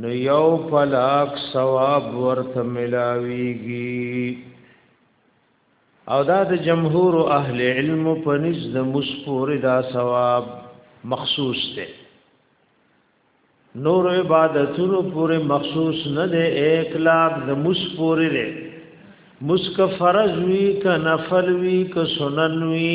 نو یو پلاک ثواب ورته ملاویږي او دا د جمهور اهل علم په نزد مسپور دا ثواب مخصوص دی نور عبادتونو پورې مخصوص نه دی ایک لاک د مسپور دی مسک فرض وی ک نفل وی ک سنن وی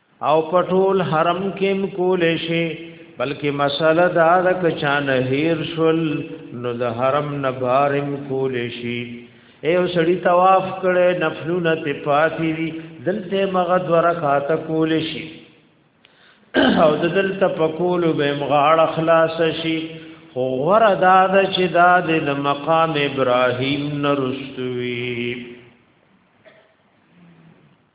او پټول حرم کېم کول شي بلکې مسله دا ده که چا نه هیر شول نو د حرم نه بارم کول شي ایو سړی طواف کړي نفلونه ته پاتې دي دلته مغه دو رکعات کول شي او دلته پکول به مغاړه خلاص شي خو غره دا ده چې دا د مقام ابراهیم نرستوي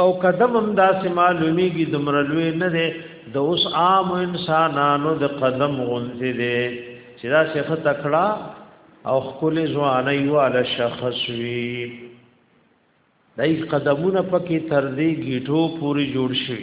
او قدم هم داسې معلومیږي دومره لوی نه دی د اوس عام انسانانو د قدم غونځې دی چې دا شیخ تکړه او خپل ځواني والا شخص وي دای قدمونه پکې تر دې گیټو پوری جوړ شي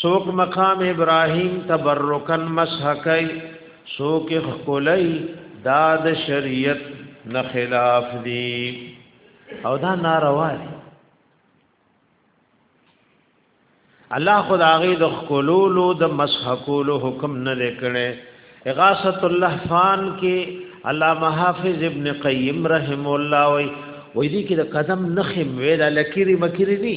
سوک مقام ابراهیم تبرکن مسح کوي سوک خلای داد شریعت نه خلاف دی او دا ناروا دی الله خدای د خلولو د مسح کولو حکم نه لیکړي اغاثت الله فان کې علامه حافظ ابن قیم رحم الله وی وې دي کې د قدم نخم ویل لکيري مکيري دي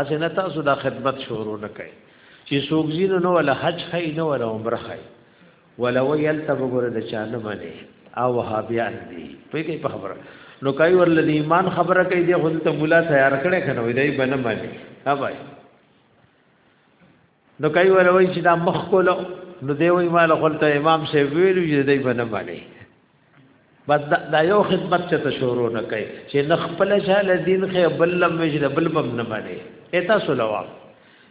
اسنه تاسو دا خدمت شروع نه کړئ چې څوک زینو نو ولا حج خی نو ولا عمره خی ولا ویل ته وګوره د چانه باندې او وهابیان دي په کې په خبره نو کوي ورل د ایمان خبره کوي د خود ته مولا تیار کړي کنه وای دی بنه باندې ها بھائی نو کوي ولوي چې دا مخ کولو نو دی وی مال خپل ته امام شه ویلو چې دای بنه باندې بس دا یو خدمت چې ته شروع نه کوي چې نخپل شاله دین خې بلم وجل بلبم نه باندې اته سلوا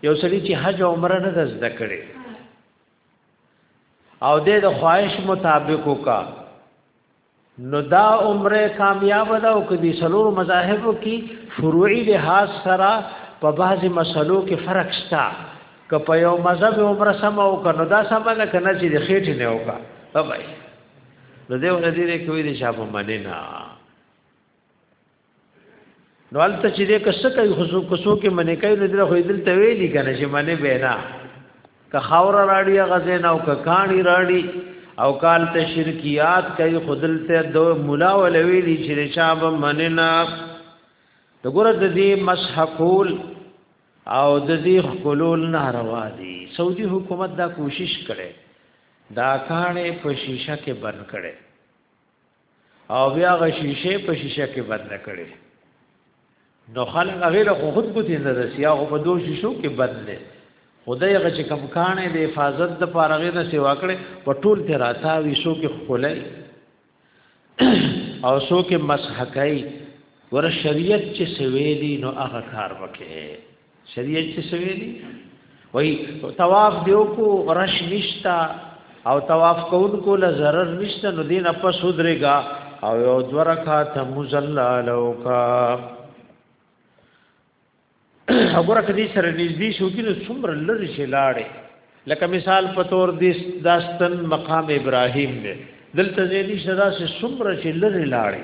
یو سړي چې حج او عمره نه زده کړي او د خواهش مطابق وکړه نو دا عمره کامیاب ده او کدي سلور مذاهبو کې فروعي لحاظ سره په بعضي مسلو کې فرق شته که په یو مذهب عمره سم او کنه دا سم ده کنه چې د خېټې نه وکا بابای نو دې ورته دې کوي دي شابه مننه نو البته چې دې کسه کوي خصوص کوسو کې منې کوي نو دغه خو دلته ویلي کنه چې منې بینا که خاور راړي غزین او که کانی راړي او کال ته شرکیات کوي خودلته دو مولا ولویلی چې شاب مننا د ګره د دې مسحقول او د دې خلول ناروا دي سعودي حکومت دا کوشش کړي دا کانه په شیشه کې بند کړي او بیا غ شیشه په شیشه کې بند کړي نو خلک هغه له خود کو تیند د سیاغ په دو شیشو کې بند دي خدای هغه چې کم کانې د حفاظت د پارغې نه سیوا کړي په ټول ته راتا وی شو کې خولای او شو کې مسحکای ور شریعت چې سویلی نو هغه کار وکړي شریعت څه ویلي وای طواف دیو کو رش نشتا او طواف کول کو له zarar نشته نو دین په سودريګا او یو دورکا ته مزلالو کا وګوره کدي سره نږدې شو کې نو څومره لږ شي لاړې لکه مثال په تور دې داستان مقام ابراهيم دی دلته دې نشته دا چې څومره شي لږ لاړې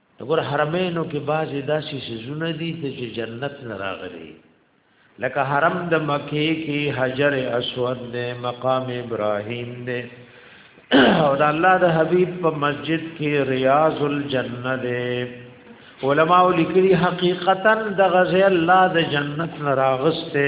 وګور حرمینو کې بعضې داسې سيزونه دي چې جنت نه راغلي لکه حرم د مکې کې حجر اسود دی مقام ابراهیم دی او د الله د حبیب په مسجد کې ریاض الجنه دی علماء لیکلي حقیقتا د غزه الله د جنت نه راغسته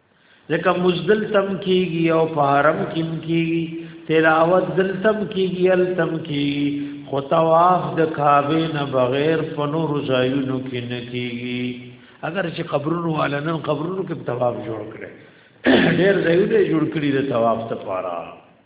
لکه مزدل تم کیږي او پارم کیم کیږي تلاوت دلتم کیږي التم کی خو طواف د کعبه نه بغیر په نور ځایونو کې نه کیږي اگر چې قبرونو والنن قبرونو کې طواف جوړ کړي ډېر ځایونه جوړ کړي د طواف لپاره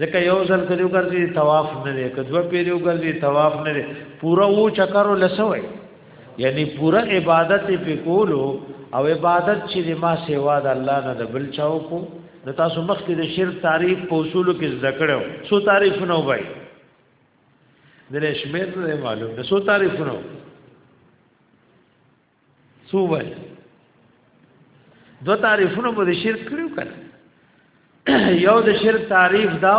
ځکه یو ځل کړي وګرځي طواف نه لري کدو پیرو ګرځي طواف نه لري پورا وو چکرو لسوي یعنی پورا عبادت په کولو او عبادت چې ما سیوا د الله نه د بل چاو کو د تاسو مخ کې د شرک تعریف په اصول کې زده کړو سو تعریف نه وای د رشمیر نه معلوم نه سو تعریف نه سو وای دو تعریفونه مو د شرک کړو کړه یو د شرک تعریف دا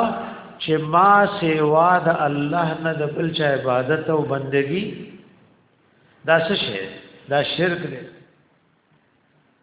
چې ما سیوا د الله نه د بل چا عبادت او بندگی دا څه شی دا شرک دی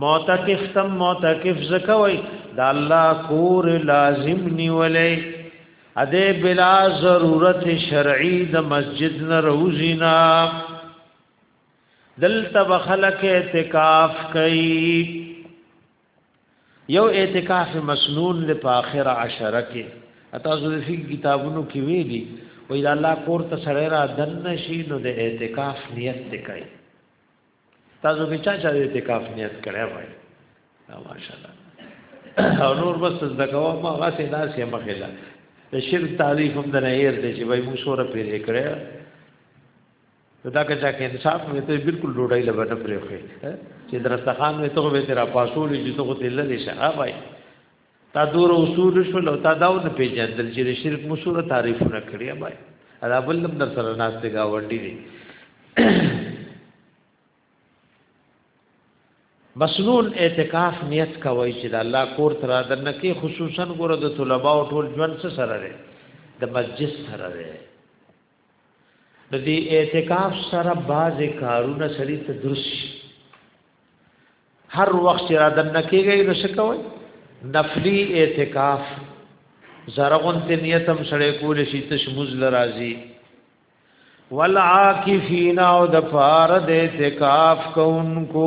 معتکف تم معتکف زکوي دا الله کور لازم نیولې اده بلا ضرورت شرعي د مسجد نه روزینا دلته بخلک اعتکاف کوي یو اعتکاف مسنون له اخر عشره کې اته زوفي کتابونو کې ویلي وې دا الله کور ته سره را دن شي نو د اعتکاف نیت کوي تاسو کې چا چا د اعتکاف نیت کړی وای دا ماشاءالله او نور بس د کوا ما غاسه ناس یې مخه لا د شرک تعریف هم د نه هیر دی چې وای موږ سره پیری کړی دا که چا کې انصاف مې ته بالکل ډوډۍ لبه نه پرې خو چې درستخان مې ته به تیرا پاسول چې ته خو دل نه شه وای تا دور اصول شو لو تا داو نه پیژندل چې شرک مو سره تعریفونه کړی بای دا بل نم در سره ناس ته گاونډي دي مسنون اعتکاف نیت کوي چې د الله کور تر دن کې خصوصا ګوره د طلباو ټول ژوند سره لري د مسجد سره لري د دې اعتکاف سره باز کارونه سړی ته درس هر وخت را د نکیږي نو شکوي نفلی اعتکاف زرغون ته نیتم سړی کول شي تشمز لرازي والعاکفین او د فار د اعتکاف کوونکو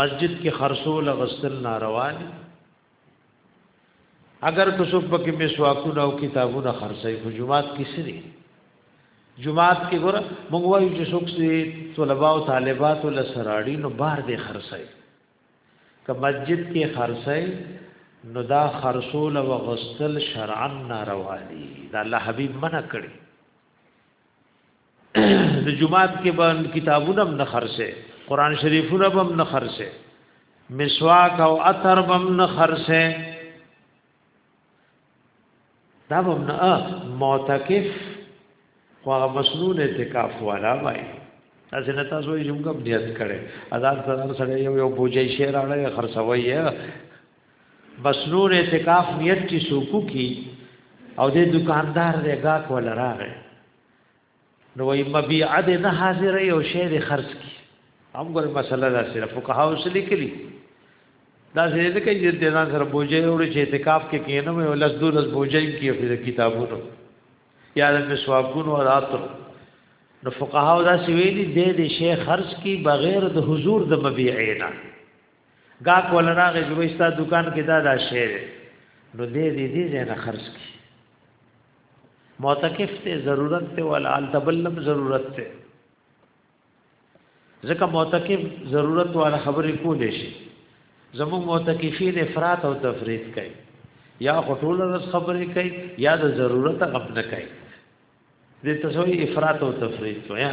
مسجد کې خرصول غسل ناروا دي اگر که څوک پکې مسواکونه او کتابونه خرڅي په جمعات کې سری جمعات کې ګور موږ وایو چې څوک سي طلباء او طالبات ول سراړي نو بار دې خرڅي که مسجد کې خرڅي نو دا خرصول او غسل شرعا ناروا دي دا الله حبيب منع کړی د جمعات کې باندې کتابونه هم نه خرڅه قران شریفونه هم نه خرڅه مسواک او عطر هم نه خرڅه دا هم نه معتکف خو هغه مسنون اعتکاف والا وای تاسو نه تاسو یې موږ نیت کړي اذان سره سره یو یو بوجي شعر اړه خرڅوي مسنون اعتکاف نیت کی سوکو کی او د دکاندار دې گاک ول راغی نو وی مبيعه د نه حاضر یو شی د خرج کی هم ګل مسله دا سره فقها وسلی کلی دا زه دې کې چې د ځان سره بوجي وړي چې اعتکاف کې کینم او لس دو لس بوجي کې په کتابونو یا د مسواکونو او راتو نو فقها دا سویلی دې د شیخ خرج کی بغیر د حضور د مبيعینا گا کولنا غي جوړستا دکان کې دا دا شی نو دې دې دې نه خرج کی معتکف ته ضرورت ته ول ال تبلم ضرورت ته ځکه معتکف ضرورت والا خبرې کولې شي زمو معتکفین افراط او تفریط کوي یا خټول رس خبرې کوي یا د ضرورت غب نه کوي د تسوی افراط او تفریط ویا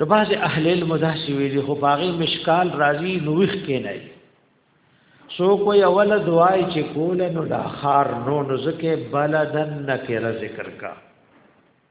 د باز اهل المداسي ویلي خو باغی مشکال راضی نوخ کې نه سو کوئی اول دعای چې کول نو د خار نو نزکه بلدن نکره ذکر کا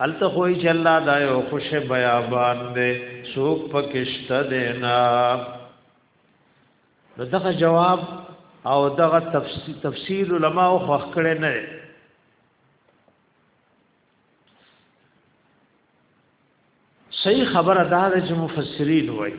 هلته خو یې چې الله دا یو خوش بیابان دی څوک پکې شته دی نه نو دغه جواب او دغه تفسیر, تفسیر علما او خوښ کړي نه صحیح خبره دا ده چې مفسرین وایي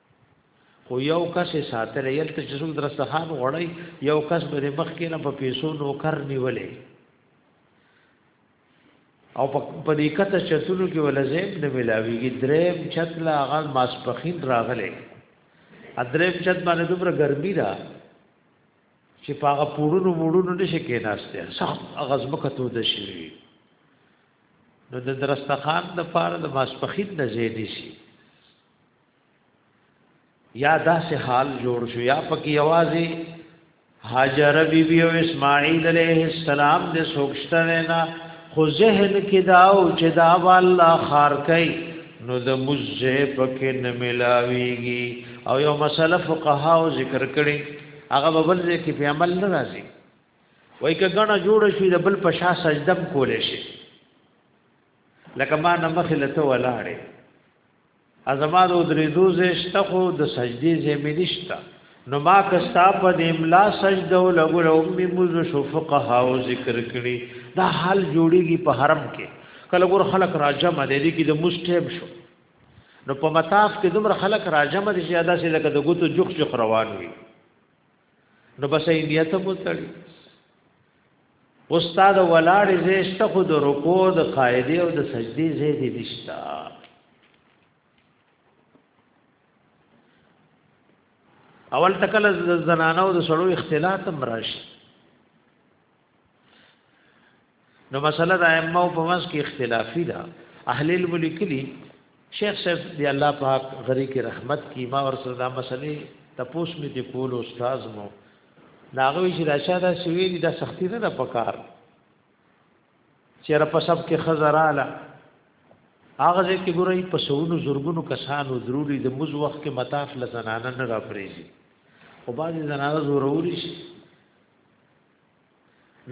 خو یو کس یې ساتلی هلته چې څوک درستخان غواړی یو کس به د مخکې نه په پیسو نوکر نیولی او په دې کته چتونو کې ولزم نه ملاويږي دریم چت لا غل ماسپخین راغله ادریم چت باندې دومره ګرمي را چې پاغه پوړونو موړونو نشي کېناسته سخت غزمکه تو د شي نو د درستخان د پاره د ماسپخین نه زیدي شي یا داسې حال جوړ شو یا پکې یوازې هاجر بی بی او اسماعیل علیه السلام د سوکشته نه خو ذهن کې دا او چې دا والله خار کوي نو د مزه پکې نه ملاويږي او یو مسله فقها او ذکر کړي هغه ببل دې کې په عمل نه راځي وای ک غنا جوړ شي د بل په شا سجدم کولې شي لکه ما نمخ لته ولاړې ازما د درېدو ځای شته خو د سجدې ځای مې نشته نو ما کستا په د املا سجده او لګول او مې موز شو فقها او ذکر کړي دا حال جوړيږي په حرم کې کله ګور خلک راجم دي کې د مستحب شو نو په مطاف کې دومره خلک راجم دي چې ادا سي لکه د ګوتو جوخ جوخ روان وي نو بس یې نیت مو تړي استاد ولاړ زیشت خو د رکوع د قاعده او د سجدي زید نشتا اول تکل زنانو د سړو اختلاط هم راشي نو مسله د ائمه په منځ کې اختلافي ده اهل الملک لي شیخ صاحب دی الله پاک غری کی رحمت کی ما ور سره دا مسلې تپوس می دی کول استاد مو ناغوی چې دا چا دا سوي دي دا سختی نه ده پکار چیرې په سب کې خزراله هغه ځکه ګورای په سونو زورګونو کسانو ضروري د موز وخت کې مطاف لزنانه نه راپریږي او بعضی زنانه ضروري شي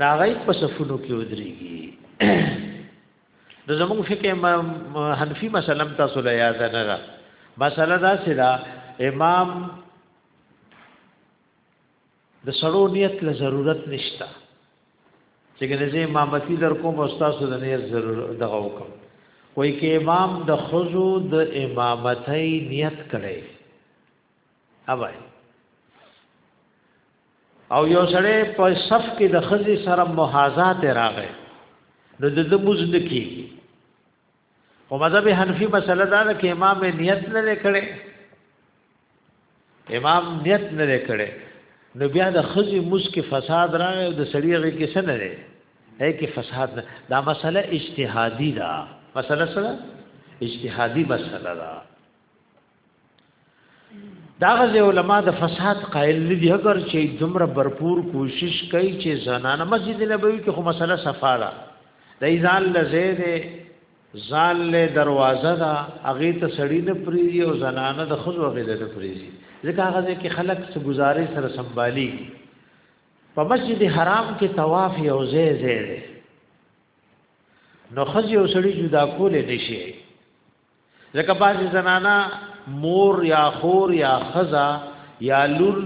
ناغی په صفونو کې ودرېږي د زموږ فقه امام حنفي مسلم تاسو له یاد نه را مسله دا سره امام د سړو نیت له ضرورت نشته چې ګنې زه امامتي در کوم او تاسو د نیت ضرور دغه وکم وای کې امام د خزو د امامتۍ نیت کړي اوای او یو سړی په صف کې د خزي سره محاذات راغی نو د دموز نکی او مذهب حنفي مسله دا ده چې امام نیت نه کړي امام نیت نه کړي نو بیا د خزي مس کې فساد راغی او د سړی غي کې څه نه لري هي کې فساد نه دا مسله اجتهادي ده مسله سره اجتهادي مسله ده دا غز علماء د فساد قائل نه دي اگر چې دومره برپور کوشش کوي چې زنانه مسجد نبوي کې خو مسله صفا ده د ایزان لزید ځان له دروازه دا هغه ته سړی نه پریږي او زنانه د خود وغه نه پریږي ځکه هغه کې خلک څه گزارې سره سنبالي په مسجد حرام کې طواف یو ځای ځای نو خځه او سړی جدا کول نه شي ځکه بعضې زنانا مور یا خور یا خزا یا لور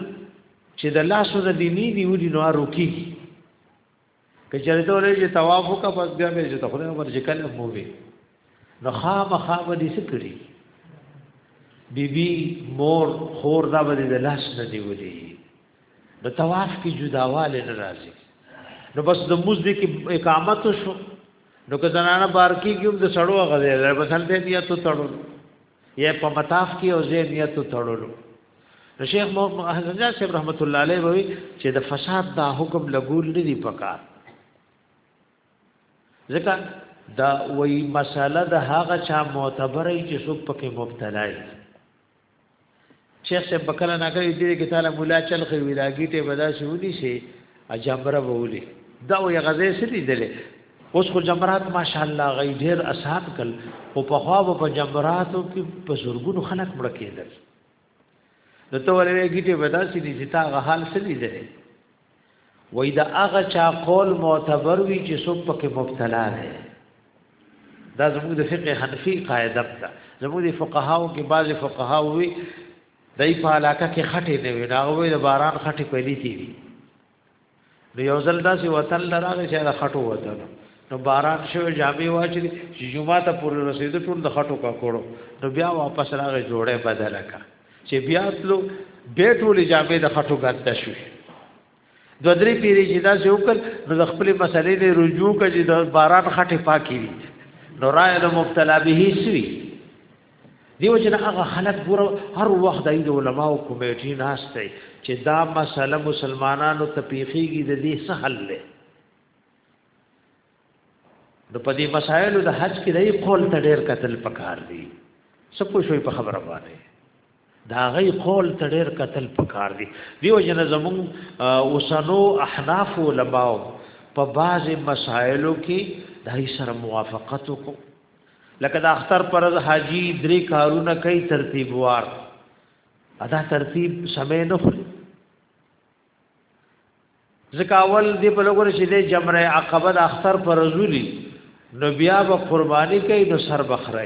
چې د لاسو د دیني دی ودي نو روکی که چېرې ته ولې چې طواف وکړه بس بیا به چې ته خدای ورځ کله مو وي نو خامخا به دې څه کړي بیبي مور خور دا به د لاس نه دی ودی د طواف کې جداواله نه راځي نو بس د موز دې کې اقامت شو نو که زنانه بار کېږي د سړو غځې بس هلته بیا ته تړو یا په مطاف کې او زه نیت تړلو نو شیخ محمد حسن جان صاحب رحمت الله علیه وی چې د فساد دا حکم لګول نه دی پکار ځکه دا وی مساله د هغه چا معتبرې چې څوک پکې مبتلا وي شیخ صاحب بکله ناګری دې کې تعالی مولا چل خو وی راګیټه بدا شونی شي اجمره وولي دا یو غزه سړي دلې اوس خو جمرات ماشاءالله غي ډېر اسات کل او په خوا په جمراتو کې په زورګونو خلک مړ کېدل نو ته ولې ګیټه بدا شي دي چې تا غحال سړي دلې وای دا هغه چا قول معتبر وی چې څوک پکې مبتلا دی دا زموږ د فقه حنفي قاعده ده زموږ د فقهاو کې بعض فقهاو وی دای په علاقه کې خټې نه وي دا وی د باران خټې پېلې دي نو یو ځل داسې وطن لراغه چې دا خټو وطن نو باران شو جامې واچې چې جمعه ته پورې رسیدو ټول د خټو کا کوړو نو بیا واپس راغې جوړه بدل کړه چې بیا تلو به ټول جامې د خټو ګنده شوې دو درې پیری چې دا څه وکړ نو د خپل مسلې نه رجوع کړي د باران خټه پاکي وي نو رائے د مبتلا به سوي دیو جن هغه خلک ګور هر وخت د علماء او کمیټې ناشته چې دا مسله مسلمانانو ته پیخیږي د دې سهل له نو په دې مسایلو د حج کې دای قول ته ډېر قتل پکار دی سپو شوی په خبره باندې دا غي قول ته ډېر قتل پکار دی دیو جن زمون اوسنو احناف علماء په بعض مسایلو کې دای سره موافقت وکړو لکه د اختر پر حاجی درې کارونه کوي ترتیب وار ادا ترتیب سمې نه خوري ځکه اول دې په لګور شي دې جمره عقبه د اختر پر رزولي نو بیا به قرباني کوي نو سر بخره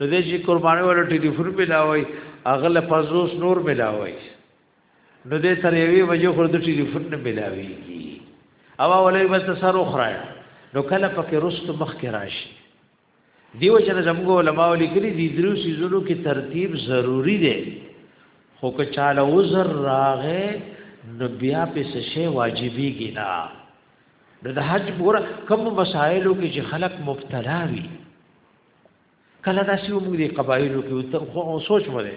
نو دې چې قرباني ول ټلیفون په لاوي اغله پزوس نور ملاوي نو دې تر یوې وجه خور د ټلیفون نه ملاوي او ولې بس سر اخره نو کله پکې رست مخ کې راشي دیو جن زموږ علماء لیکلي دي درو سيزونو کې ترتیب ضروری دی خو که چاله وزر راغې نو بیا په سشه واجبي ګنا نو د حج ګور کوم مسائلو کې چې خلق مبتلا وي کله دا سی موږ دي قبایلو کې خو سوچ مده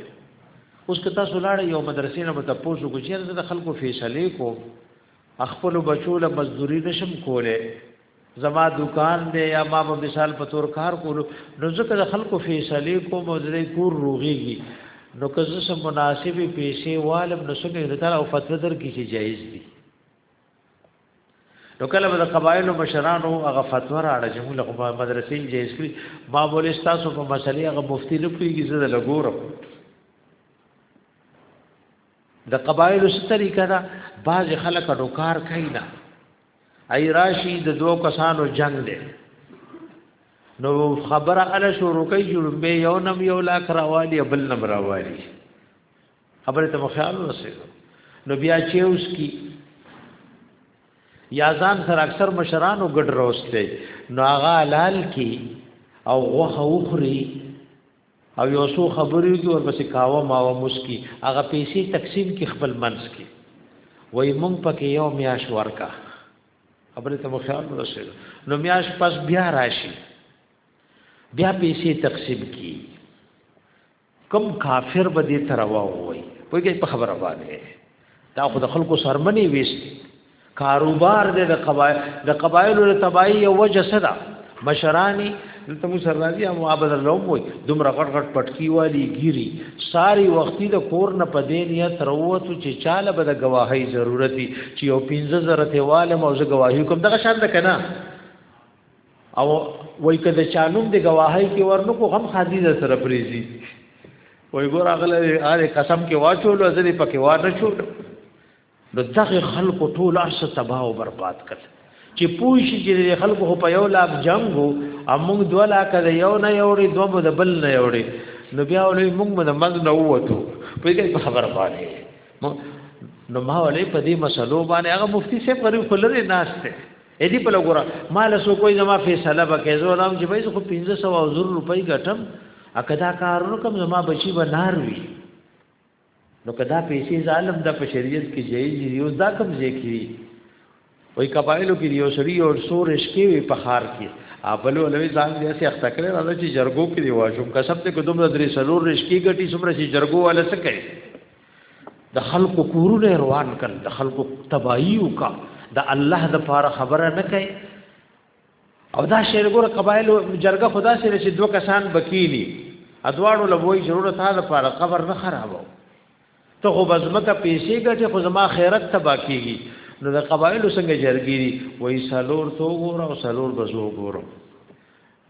اوس که تاسو لاړ یو مدرسې نه مت پوسو کو چې د خلکو فیصله کو خپل بچو له مزدوري نشم کوله زما دکان دی یا ما په مثال په تور کار کولو نو ځکه د خلکو فیصله کوم او د کور روغیږي نو که زه سم مناسبې پیسې والم نو څنګه د تعالی او فتوا در کې چې جایز دي نو کله به د قبایلو مشرانو هغه فتوا راړه چې موږ له مدرسې جایز کړی ما بولې تاسو په مسلې هغه مفتی نه پیږي زه د لګورم د قبایلو ستري کړه بعض خلک نو کار کوي نه ای راشي د دوو کسانو جنگ دی نو خبره ال شروع کوي جوړمبه یو نم یو لاک راوالی بل نم راوالی خبره ته خیال ورسېږو نو بیا چې اوس کی یا ځان سره اکثر مشرانو ګډ روسته نو هغه حلال کی او غوخه وخوري او یو څو خبرې دي ورپسې کاوه ماوه مسکی هغه پیسې تقسیم کی خپل منس کی وای مونږ پکې یو میاش ورکا خبره ته مخال رسول نو میاش پس بیا راشي بیا پیسې تقسیم کی کم کافر به دې تروا وای په دې په خبره باندې دا خو د خلکو سرمنی ویست کاروبار دې د قبایل د قبایلو له تباہی یو وجه صدا مشرانی دلته مو سر راځي هم عبد الله مو دومره غټ غټ پټکی والی ګيري ساری وختي د کور نه پدې نیت روت چې چاله به د گواهی ضرورتي چې یو 15000 ته والم او زه گواهی کوم دغه شان ده کنه او وای کده چانوم د گواهی کې ورنو کو غم خادي در سره پریزي وای ګور اغله اره قسم کې واچول ازلی پکې وا نه شو د دغه خلکو ټول ارسه تباہ او برباد کړ چې پوه شي چې خلکو په یو لاک جنگ وو امون دوه لاک د یو نه یوړي دوه د بل نه یوړي نو بیا ولې موږ من مز نه ووتو په دې په خبره باندې نو ما ولې په دې مسلو باندې هغه مفتی صاحب غریب خلره ناشته اې دې په لګورا مال سو کوئی زما فیصله وکړي زه ولام چې وایي خو 1500 او زر روپۍ ګټم اکدا کارونو کوم زما بچي به نار وي نو کدا پیسې ظالم د په شریعت کې جایز دی یو دا کوم ځای کې وای قبایلو کې یو سړی او سور شکی وي په خار کې ابلو لوي ځان دې سي اخته کړی راځي چې جرګو کې دی واجب کسب ته کوم د درې سلور رشکی ګټي څومره چې جرګو والا څه کوي د خلکو کورونه روان کړ د خلکو تباہی وکا د الله د پاره خبره نه کوي او دا شعر ګور قبایل جرګه خدا سره چې دوه کسان بکینی ادواړو لوی ضرورت هغه لپاره قبر نه خرابو ته خو بزمکه پیسې ګټه خو زما خیرت تبا کیږي نو د قبایل څنګه جرګی وای سالور تو ګور او سالور بزو ګورم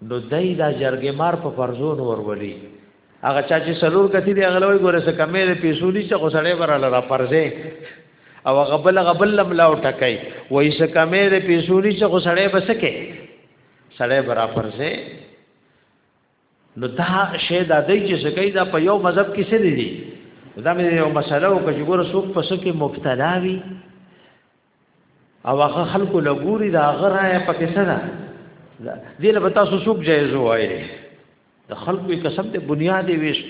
نو دای دا جرګې مار په فرزون ورولي هغه چا چې سلور کتی دی هغه لوی ګوره څه کمې دی پیسو نشته خو سړی براله را پرځې او هغه بل هغه بل لملا او ټکای وای څه کمې دی پیسو نشته خو سړی بسکه سړی برا پرځې نو دا شی دا دی چې سکه دا په یو مذهب کې څه دی دا مې یو مسله او کجګور سوق پسو کې مبتلا وي او هغه خلکو لګوري دا غره په کې سره دې له تاسو څوک جایز وایي د خلکو قسم ته بنیاد ویش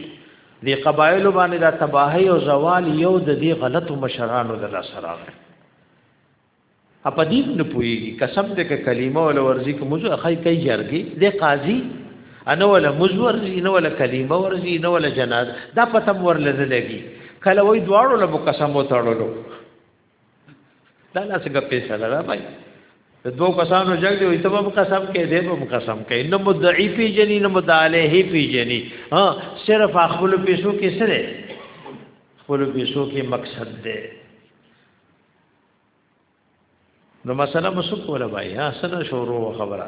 دی قبایل باندې دا تباہی او زوال یو د دې غلط مشرانو د لاس راغی اپا دې نه پويږي قسم دې ک کلمه ول ورزي ک مزه خای کوي جرګي دې قاضي انا ولا مزور نه ولا کلمه ورزي نه ولا جناز دا پتم ورل نه لګي کله وای دواړو له قسم وتړلو دا لاس څنګه فیصله را بای د دوه کسانو جګ دی ته په قسم کې دی په قسم کې نه مدعی پی جنې نه مدعاله پی جنې ها صرف خپل پیسو کې سره خپل پیسو کې مقصد دی نو مسله مسو کوله بای ها سره شروع خبره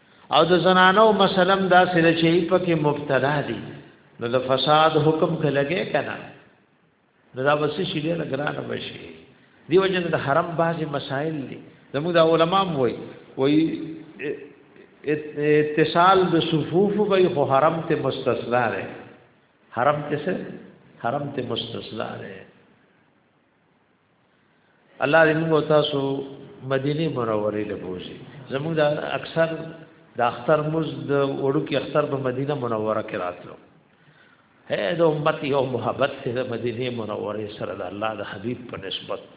او د زنانو مسلم دا سره چې په کې مبتلا دي نو د فساد حکم کلګې کنا نو دا بس شي له ګران بشي دی وجنه د حرم بعضي مسائل دي زموږ د علما وای وای اتصال د صفوف وای خو حرم ته مستثنا ده حرم ته څه حرم ته مستثنا ده الله دې موږ تاسو مدینه منورې له بوزي زموږ دا اکثر د اختر مز د وړو کې اختر په مدینه منوره کې راتلو هه د امت یو محبت سره د مدینه منورې سره د الله د حبیب په نسبت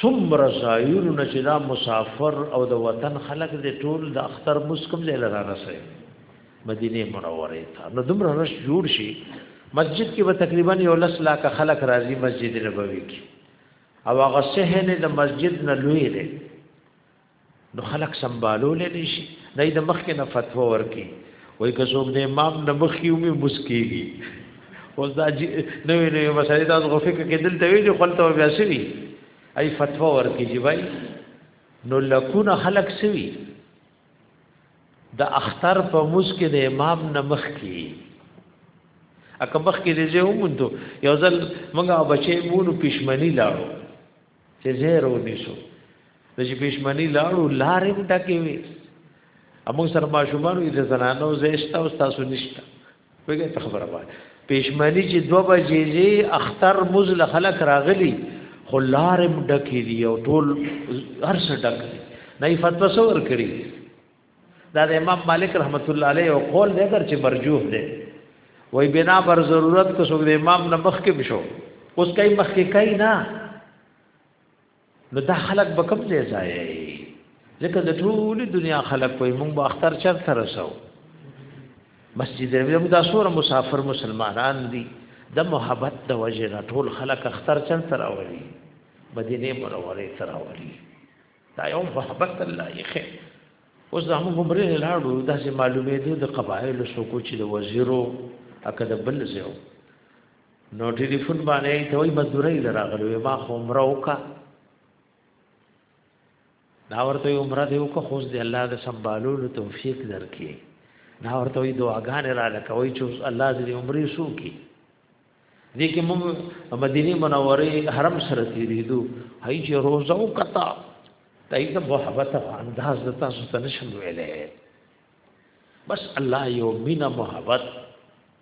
سمر زایون چې دا مسافر او د وطن خلک دې ټول د اختر مز کوم ځای لرانه سره مدینه منوره ته نو دومره رش جوړ شي مسجد کې به تقریبا یو لس لاکه خلک راځي مسجد نبوي کې او هغه صحن د مسجد نه لوی دی نو خلک سمبالول نه شي نه د مخ کې نه فتوا ورکي وای که څوک د امام نه مخ یو می مسکیږي اوس دا نو نو مسائل تاسو غو فکر کې دلته وی چې خپل ته بیا سوي ای فتوا ورکي جی وای نو لکونه خلک سوي د اختر په موس کې د امام نمخ کې اکه مخ کې دې یو مونږ یو ځل مونږه بچې مونږ پښمنی لاړو چې زهرو نشو د چې پښمنی لاړو لارې ټکې وي امو سره ما شومانو دې زنانو زېشتا او تاسو نشتا وګه په خبره باندې پېشمنی چې دو بجې زی اختر مزل خلق راغلی خو لارم ډکې دی او ټول هر څه ډک دی نه فتوا سور کړی دا د امام مالک رحمت الله علیه او قول دی اگر چې مرجوح دی وای بنا پر ضرورت کو سو د امام نه مخ کې بشو اوس کای مخ کې کای نه نو دا خلک به کوم ځای ځای ځکه د ټولې دنیا خلک په موږ به اختر چرته رسو مسجد نبوي موږ دا سور مسافر مسلمانان دي د محبت د وجه نه ټول خلک اختر چرته راوړي مدینه منوره ته راوړي دا یو محبت الله یې خیر اوس دا موږ عمره لاړو دا چې معلومې دي د قبایل سو کو چې د وزیرو اکه د بل زیو نو ټلیفون باندې ته وای مزدوري لراغلو ما خو عمره وکا دا ورته عمره دی وکا خو دې الله د سمبالولو توفیق درکې دا ورته وی دعاګانې را لکوي چې الله دې عمرې سو کی دې کې موږ مدینه منوره حرم سره تیریدو هي چې روزه وکتا دای ته محبت او انداز د تاسو ته نشم ویلې بس الله یو مینا محبت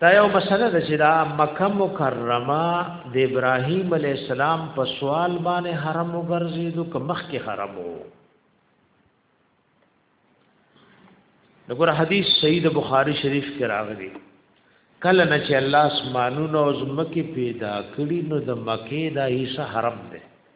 دا یو مسله ده چې دا مکه مکرمه د ابراهیم علی السلام په سوال باندې حرم وګرځیدو که مخ کې حرم وو دغه حدیث سید بخاری شریف کې راغلی کله نه چې الله اسمانونو او زمکه پیدا کړی نو د مکه دا هیڅ حرم دی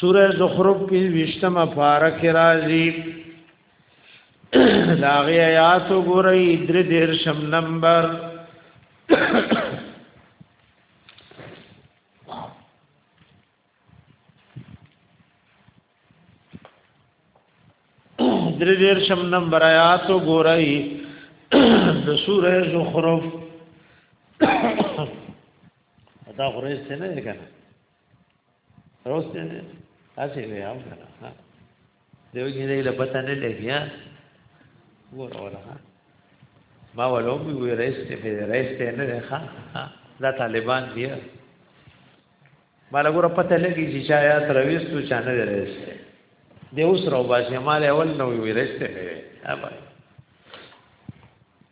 سوره زخرف کې وشتمه پارک راځي داغی آیات گوری در دیر شم نمبر در دیر شم نمبر آیات گوری د سوره زخرف دا غریز څه نه دی کنه روز نه نه تاسو یې یاو نه دیو کې دې له پته نه لګیا ګور ولا ما ولو مې وې رېسته مې رېسته نه ده ها دا طالبان دی ما له ګوره پته لګی چې چا یا تر وېستو چا نه رېسته دی اوس راو باسي مال اول نو وې رېسته مې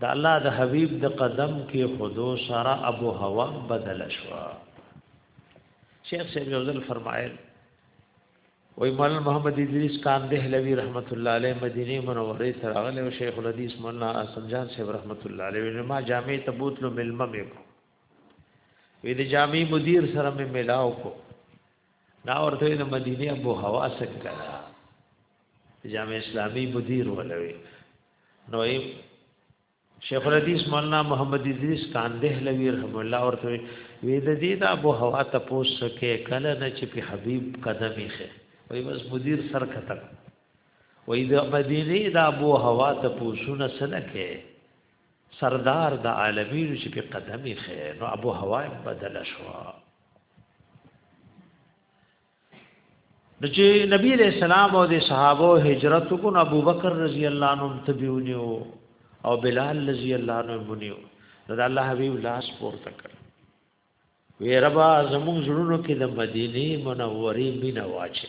د الله د حبيب د قدم کې خودو سره ابو هوا بدل شو شیخ صاحب یو ځل فرمایل وای مولانا محمد ادریس کاندې لوی رحمت الله علیه مدینه منوره ته راغلی او شیخ الحدیث مولانا حسن جان صاحب رحمت الله علیه ما جامع تبوت لو ملما مې کو وې د جامع مدیر سره مې ملاو کو دا ورته د مدینه ابو هوا څنګه جامع اسلامی مدیر ولوي نو شیخ الحدیث مولانا محمد ادریس کاندې لوی رحم الله ورته وی د دې د ابو هوا ته پوس سکه کله نه چې په حبیب قدم یې خې وای بس مدیر سر کتل وای د مدینه د ابو هوا ته پوسونه سنکه سردار د عالمین چې په قدم یې خې نو ابو هوا بدل شو نو چې نبی علیہ السلام او د صحابه هجرت کو ابو بکر رضی الله عنه تبعونیو او بلال رضی الله عنه بنیو نو الله حبیب لاس پورته کړ وی ربا زمون زړونو کې د مدینه منورې مینا واچي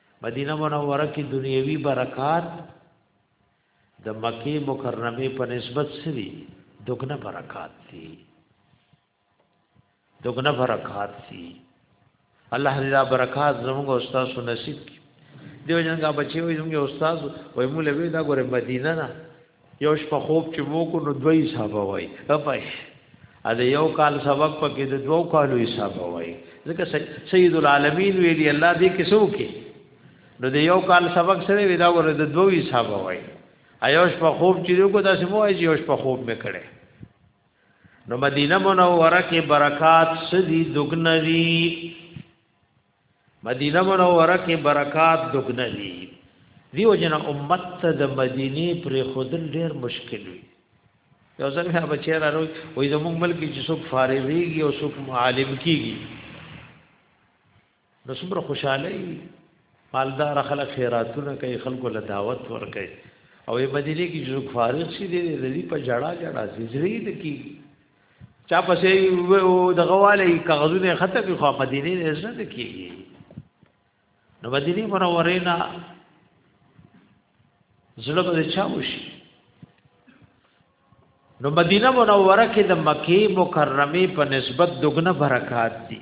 مدینه منوره کې دنیوي برکات د مکه مکرمه په نسبت سری دغنه برکات دي دغنه برکات دي الله دې دا برکات زموږ استاد سو نصیب دیو جنګا بچي وي زموږ استاد وای مولا وی دا ګوره مدینه نه یو شپه خوب چې مو کو نو دوی حساب وای اپای ا د یو کال سبق پکې د دوو کالو حساب وای ځکه سید العالمین ویلی الله دې کیسو کې نو د یو کال سبق سره ودا ور د دوو حساب وای ایوش په خوب چې کو داسې مو ایوش یوش په خوب مې کړي نو مدینه منوره کې برکات سدي دګنري مدینه منوره کې برکات دګنه دي دیو جن امت ته د مدینه پر خودل ډیر مشکل وي یو ځل هغه بچی را روي وې زموږ ملک چې څوک فارغيږي او څوک عالم کیږي نو څومره خوشاله وي مالدار خلک خیراتونه کوي خلکو له دعوت ور کوي او مدینه کې څوک فارغ شي د دې په جړه جړه زیزري د کیږي چا پسې د غواله کاغذونه خطه کې خو مدینه نه زړه نه کیږي نو مدینه منوره نه زړه به چا وشي نو مدینه منوره کې د مکه مکرمه په نسبت دغنه برکات دي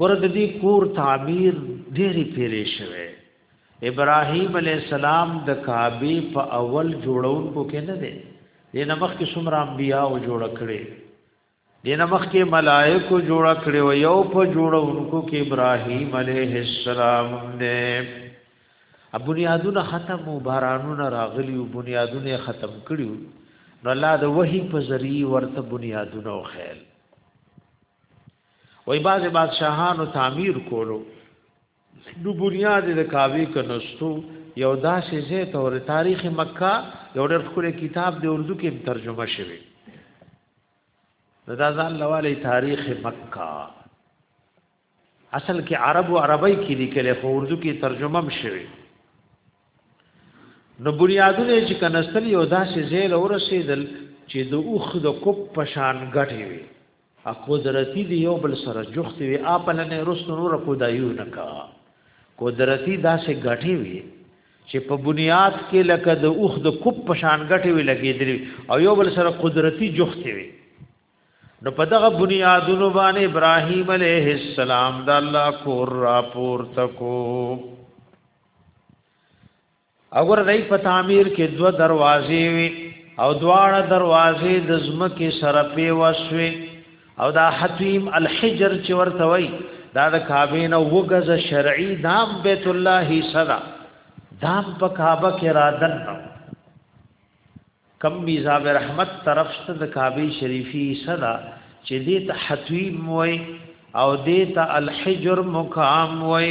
ګوره د دې کور تعمیر ډېری پیری شوه ابراهیم علی السلام د کعبه په اول جوړونکو کې نه دی د نمخ کې څومره انبیا او جوړ کړي د نمخ کې ملائکه جوړ کړي او یو په جوړونکو کې ابراهیم علیه السلام دی بنیادونه ختم او بارانونه راغلی او بنیادونه ختم کړي نو الله د وحی په ذریعہ ورته بنیادونه خیل وای باز بادشاهانو تعمیر کولو نو بنیاد د کاوی کنستو یو داسې زه تور تاریخ مکه یو ډېر خوري کتاب د اردو کې ترجمه شوی دا ځان لواله تاریخ مکه اصل کې عرب او عربی کې لیکل خو اردو کې ترجمه هم شوی نو بنیادونه چې کنستل یو داسې زه لور رسیدل چې د اوخ د کوپ پشان غټي وي ا قدرتی دی یو بل سره جوخت وی اپل نه رست نور کو دایو نکا قدرتی داسې غټي وی چې په بنیاد کې لکه د اوخ د کوپ پشان غټي وی لګیدلی او یو بل سره قدرتی جوخت وی نو په دغه بنیادونو باندې ابراهیم علیه السلام د الله کور را پورته کو اگر دای په تعمیر کې دو دروازې وي او دواړه دروازې د زمکه سره په وسوي او دا حتیم الحجر چې ورته وای دا د کعبه نو وګز شرعي دام بیت الله صدا دام په کعبه کې را دن کم میزاب رحمت طرف ست د کعبه شریفي صدا چې دې ته حتیم وای او دې ته الحجر مقام وای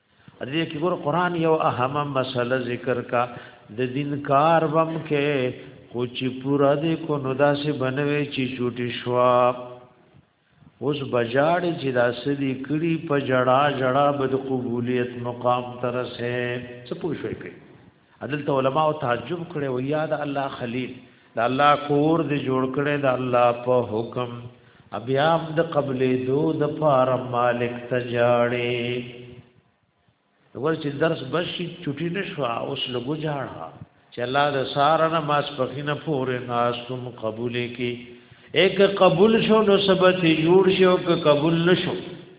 دې کې ګور قران یو اهمه مسله ذکر کا د دین کار وم کې خو چې پورا دې کو نو داسې بنوي چې چوټي شوا اوس بجاړ چې داسې دې کړي په جړا جړا بد قبولیت مقام ترسه څه پوښوي کوي دلته علماو تعجب کړي او یا د الله خلیل د الله کور دې جوړ کړي د الله په حکم بیا هم د قبلې دو د پار مالک ته جاړې ور چې درس بشي چټي نشو اوس لګو جاړه چې الله د سارنه ماس پخینه پورې ناس تم قبول کی ایک قبول شو نو سبت جوړ شو که قبول نشو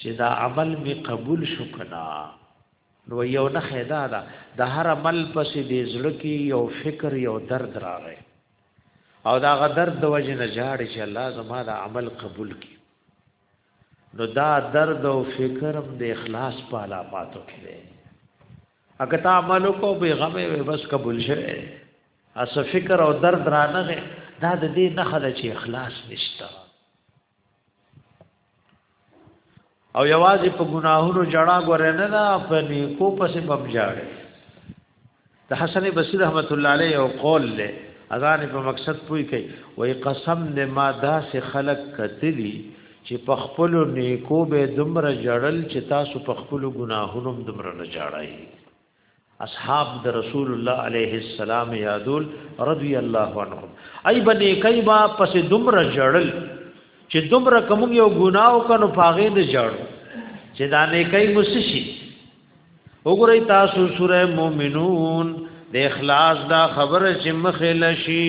چې دا عمل می قبول شو کنا نو یو نه خیدا دا د هر عمل پسې د زړه کې یو فکر یو درد راغی او دا غ درد د وجه نه جاړي چې الله زما دا عمل قبول کړي نو دا درد او فکر هم د اخلاص په علاماتو کې دی اګه تا عمل کو به غم به بس قبول شوه اس فکر او درد رانغه دا د دې نه خله چې اخلاص نشته او یوازې په ګناهونو جړا غره نه دا په نیکو پسې بم جاړي د حسن بصری رحمت الله علیه او قول له اذان په مقصد پوي کوي وای قسم دې ما داسې خلق کتلی چې په خپل نیکو به دمر جړل چې تاسو په خپل ګناهونو دمر نه جړای اصحاب د رسول الله علیه السلام یادول رضی الله عنهم ای بنی کایبا پس دمر جړل چې دمر کوم یو ګناو کنو پاغې نه جړو چې دا نه کای مسشي وګورئ تاسو سوره مومنون د اخلاص دا خبره چې مخه لشي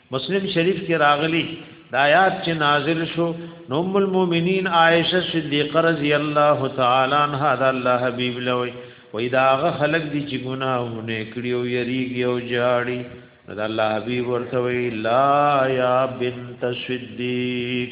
مسلم شریف کې راغلی د آیات چې نازل شو نو ام المؤمنین عائشه صدیقه رضی الله تعالی عنها د الله حبیب لوی وې دا غ خلق دي چې ګناهونه کړی او یریږي او جاړي د الله حبیب ورته وی لا یا بنت صدیق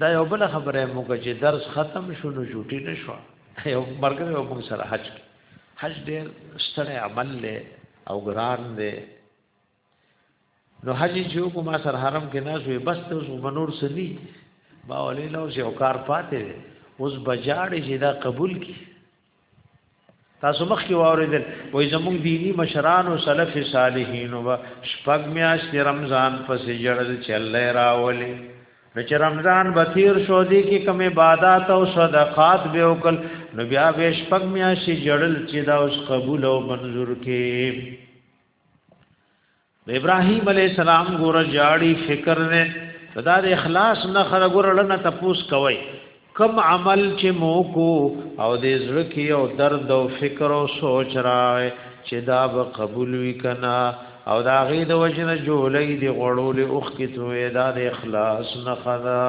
دا یو بل خبره مو چې درس ختم شو نو جوټی نشو یو مرګ یو موږ سره حج حج ډیر ستړی عمل له او ګران دی نو حج چې کو ما سره حرم کې نه شوې بس ته اوس منور سلی ما ولې نو یو کار پاتې اوس بجاړې چې دا قبول کی تاسو مخکې واوریدل وای زموږ دینی مشران او سلف صالحین و شپږ میاشت رمضان پسې جړل چلې راولې نو چې رمضان به تیر شو دی کې کوم عبادت او صدقات به وکړ نو بیا به شپږ میاشت جړل چې دا اوس قبول او منظور کې د ابراهيم عليه السلام ګور جاړي فکر نه دا د اخلاص نه خره ګور لنه تپوس کوي کم عمل چې مو کو او د زړه کې او درد او فکر او سوچ راي چې دا به قبول وکنا او دا غي د وجنه جولې دی غړول اوخ کې توې دا د اخلاص نه خدا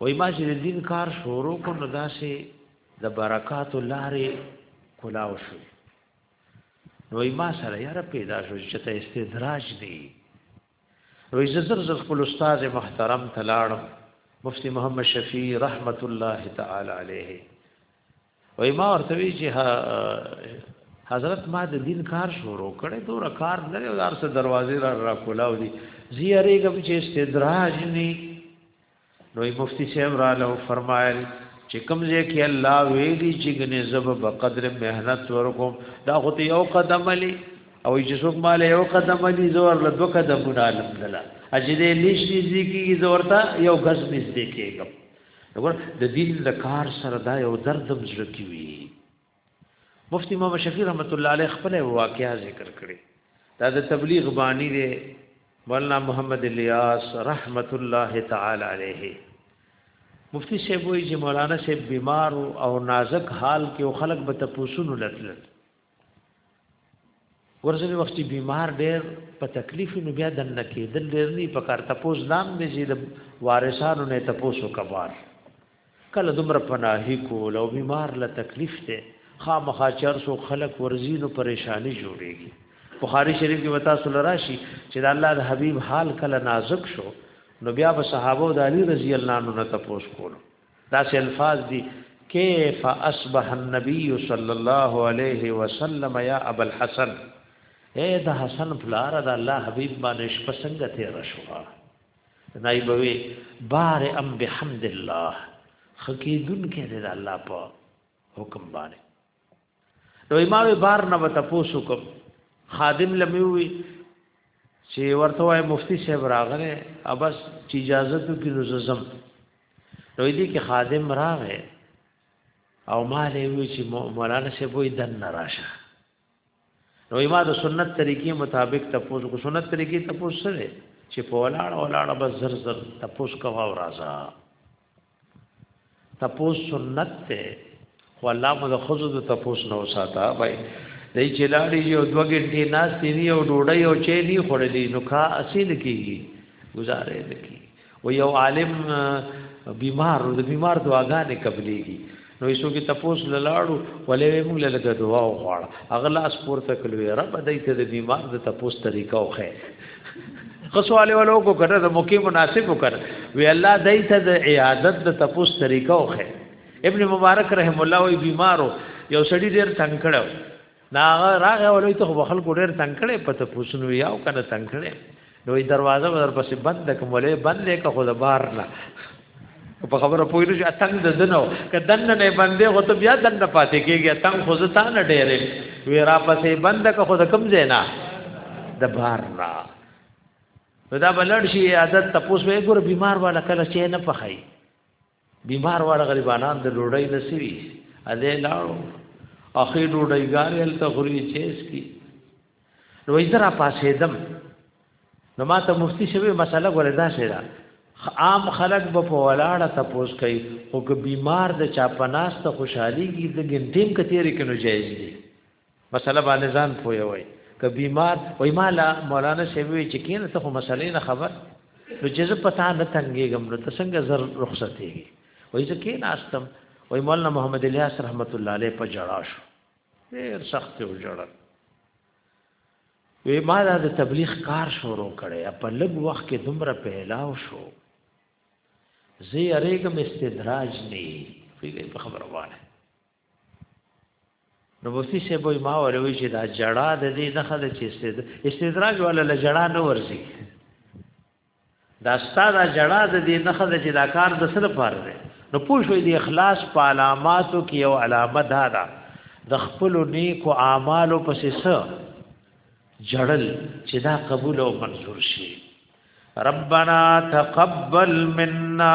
وای ما چې د دین کار شروع کو نو داسې د برکات لارې کلاو شو نو ما سره یاره پیدا شو چې ته استدراج دی وای زر زر خپل استاد محترم تلاړم مفتی محمد شفیع رحمت الله تعالی علیه وای ما ورته وی چې حضرت ما د دین کار شروع کړي دوه کار نه لري دار سره دروازې را را کولاو دي زیاره کوم چې استدراج ني نو مفتی صاحب را له فرمایل چې کوم ځای کې الله ویلي چې ګنې زب په قدر مهنت ورکوم دا خو ته یو قدم لې او چې څوک مال یو قدم لې زور له دوه قدمونه لمدلا اجدې لشي ذکی زورتا یو غس نږدې کېږم ګور د دین د کار سره دا یو دردم زړه کی وی مفتی محمد شفیع رحمت الله علیه خپل واقعیا ذکر کړي دا د تبلیغ بانی دی مولانا محمد الیاس رحمت الله تعالی علیه مفتی صاحب وی چې مولانا صاحب بیمار او نازک حال کې خلک به تپوسونو لتل ورځې وخت چې بیمار ډېر په تکلیف نو بیا دنه کې دل ډېر نه په کار تپوس لام نه چې د وارثانو نه تپوس وکبار کله دومره پناهي کول او بیمار له تکلیف ته خامخا چر سو خلق ورزي نو پریشانی جوړيږي بخاری شریف کې وتا صلی راشي چې د الله د حبيب حال کله نازک شو نو بیا به صحابه د علی رضی الله عنه نه تپوس کولو دا سه الفاظ دي کیف اصبح النبي صلی الله علیه وسلم یا ابو الحسن اے د حسن فلار د الله حبیب باندې شپه څنګه تیر شو نایبوي بار ام بحمد الله خکیدون کې د الله په حکم باندې نو ما وی بار نه وته پوسو کوم خادم لمیوي چې ورته وای مفتی صاحب راغره ابس چې اجازه تو کې نزم نو دې کې خادم راغې او ما له وی چې مولانا صاحب وې دن ناراشه نو ما د سنت طریقې مطابق تپوس کو سنت طریقې تپوس سره چې په ولاړ ولاړ بس زر زر تپوس کوا او راځه تپوس سنت ته خو الله مو د خزو د تپوس نو ساته وای دای چې لاړې یو دو غنټې ناس دی یو ډوډۍ او چې نه خړلې نو کا اصل کیږي گزارې لکی و یو عالم بیمار د بیمار دعاګانې قبليږي نو یسو کې تپوس لاړو ولې وې موږ لږه دعا وغواړه اغلا سپور تکلوي رب دای ته د بیمار د تپوس طریقه وخه خصواله ولو کو کړه د موقع مناسب وکړه وی الله دای ته د عیادت د تپوس طریقه وخه ابن مبارک رحم الله وی بیمارو یو سړی ډیر تنگ کړو دا راغه ولې ته خو خلکو ډېر تنگ کړي پته پوښنو یاو کنه تنگ کړي نو دروازه ور پسې بند کوم ولې بند لیک خو د بار نه په خبره پوه نه شي اتنګ د دنو ک دن نه بندې خو ته بیا دن نه پاتې کېږي اتنګ خو زتا نه ډېرې وی را پسې بند ک خو د کم زینا د بار نه دا بلړ شي عادت تپوس وې ګور بیمار والا کله چې نه پخای بیمار واړه غریبانان د ډوډۍ نسوي ا دې لاړو اخی ډوډۍ ګارې ال ته خوري چیس کی نو یې زرا پاسې دم نو ما ته مفتی شوی مسله غوړې دا شیرا عام خلک به په ولاړه تپوس کوي او که بیمار د چا پناست خوشحالي کی د ګنټیم کتیری کنو جایز دی مسله باندې ځان پوي وای ک بیمار وای ما لا مولانا شوی چې کین ته خو مسلې نه خبر نو چې زه پتا نه تنګېږم نو ته څنګه زر رخصتېږي وای زه کین استم وای مولانا محمد الیاس رحمت الله علیه په جړا شو ډېر سخت و جړا وی ما دا د تبلیغ کار شروع کړي په لږ وخت کې دومره پیلاو شو زه یې رېګم استدراج نه پیږي په خبره وانه نو مفتی سے بوئی ما ولوی چې دا جڑا د دې نه خل چې استدراج ولا ل جڑا نه ورزي دا استاد جڑا د دې نه خل چې دا کار د سره پار دی نو پوښوي د اخلاص په علاماتو کې یو علامه دا ده د خپل نیکو اعمالو پسې سره جړل چې دا قبول او منظور شي ربنا تقبل منا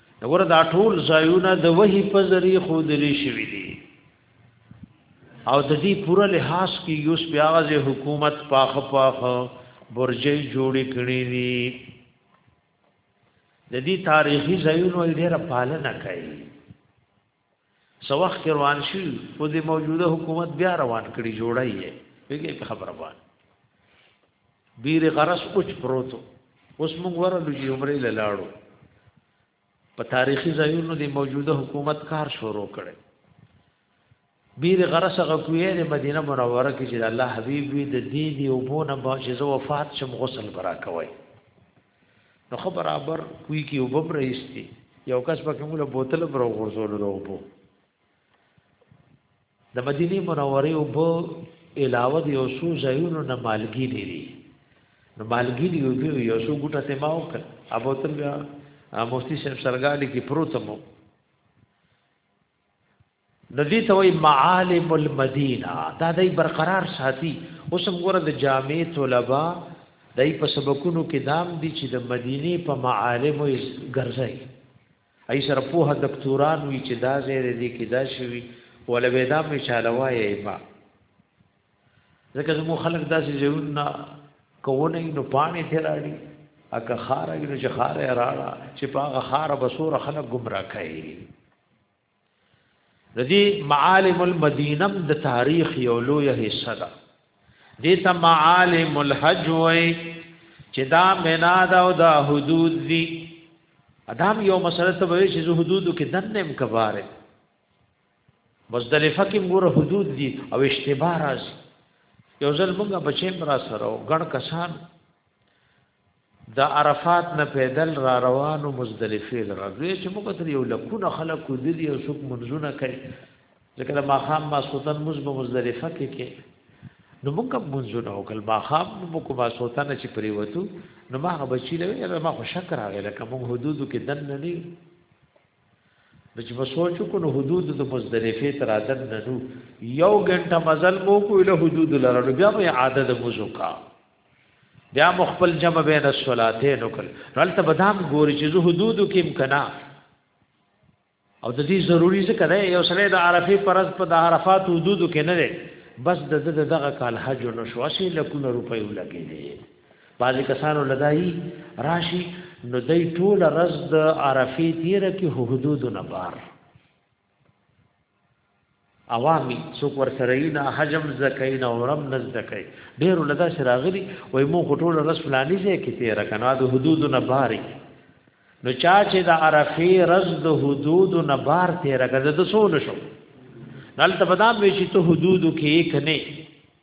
وګوره دا ټول ځایونه د وحی په ذریعه خودلی شوی دي او د دې پوره لحاظ کې یو سپیاغه حکومت پاخ پاخ برجې جوړې کړې دي د دې تاریخي ځایونو ډېره پالنه کوي سو وخت روان شي او د موجوده حکومت بیا روان کړي جوړای یې پیګه په خبره باندې بیر غرس اوچ پروتو اوس موږ ورلو چې عمرې لاړو په تاریخي ځایونو د موجوده حکومت کار شروع کړي بیر غرس غکوې د مدینه منوره کې چې الله حبیب وي د دې دی او بونه با چې زه وفات شم غسل برا کوي نو خو برابر کوی کی وبم رئیستی یو کس پکې مولا بوتل برو غرزول نو وبو د مدینه منورې وبو علاوه د یو سو زایونو نه مالګی دی دی نو مالګی دی وبو یو سو ګټه ته ماو کړ ابو تل بیا مفتی صاحب سرګالی کی پروت مو نو دې ته وایي معالم المدینه دا دای برقرار ساتي اوس هم ګوره د جامع طلبه دای په سبکونو کې دام دي چې د مدینه په معالم ګرځي ای سره په دکتوران وی چې دا زیره دي کې دا شوی ولا به دا مې چاله وایي ما ځکه زمو خلک داسې ځایونه کوونه نو پانی ته راړي اګه خار اګه چې خار راړه چې پاغه خار بسور خلک گمراه کوي د دې معالم المدینه د تاریخ یو لوی حصہ ده دې ته معالم الحج وای چې دا مینا دا او دا حدود دي ادم یو مسله ته وایي چې حدودو کې دنم کباره مزدلفه کې مور حدود دي او اشتباه راځي یو ځل موږ بچیم را سره او ګڼ کسان د عرفات نه پیدل را روانو مزدلفه لره دوی چې موږ تر یو لکونه خلک ودی او څوک منځونه کوي ځکه د ماخام ما سوتن مز په مزدلفه کې کې نو موږ کوم منځونه او کل ماخام موږ کو ما سوتن چې پریوتو نو ما بچی له ما خو شکر راغی لکه موږ حدودو کې دن نه نه د چې سوچو کو نو حدود د مزدلفه تر عادت نه نو یو غنټه مزل مو کو له حدود لره بیا په عادت مزو کا بیا مخبل جمع بین الصلاتین وکړ رالته بدام ګوري چې زه حدود کې امکنا او د دې ضروری څه کړه یو سره د عرفه فرض په د عرفات حدود کې نه دی بس د د دغه کال حج نو شو شي لکونه روپۍ ولګي دي بعضی کسانو لدای راشي نو دای ټول رز د عرفه تیر کې حدود نه بار عوامي څوک ورسره یې نه حجم زکای نه اورم نه زکای ډیر لدا شراغلی وای مو خټول رس فلانی ځای کې تیر کنه د حدود نه باري نو چا چې د عرفي رز د حدود نه بار تیر کنه د سول شو نل ته بدام وی چې ته حدود کې کنه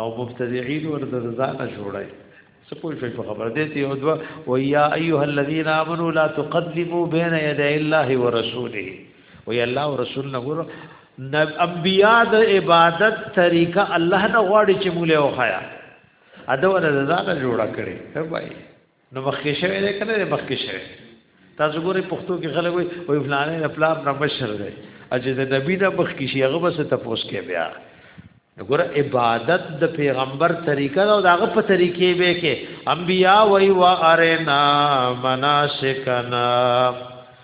او مبتدعين ور د ځانه جوړای څه پوه شئ په خبر دې ته یو دوا و یا ایها الذین آمنو لا تقدموا بین یدی الله ورسوله و یا الله او رسول نه ګور انبیاء د عبادت طریقه الله نه غواړي چې موږ له وخایا اده ور د ځانه جوړ کړي هه بھائی نو مخکې شوی دی کنه دی مخکې شوی تاسو ګورئ پښتو کې خلک وي وي فلانه د پلار نه مشر دی اجه د نبی نه مخکې شي هغه بس ته پوس کې بیا ګوره عبادت د پیغمبر طریقه دا داغه په طریقې به کې انبیا وای و ارنا مناسکنا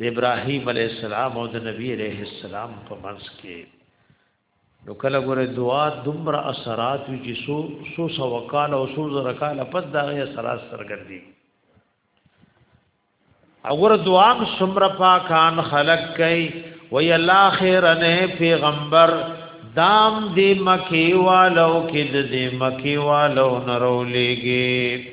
د ابراهيم عليه السلام او د نبي عليه السلام په منځ کې نو کله ګوره دعا دومره اثرات وي چې سو سو سو وکاله او سو زره کاله پس دا غي اثرات سرګندي اور دعا هم سمره پاکان خلق کوي وی الله خیر نه پیغمبر دام دی مکی والو کې د دې مکی والو نرولېږي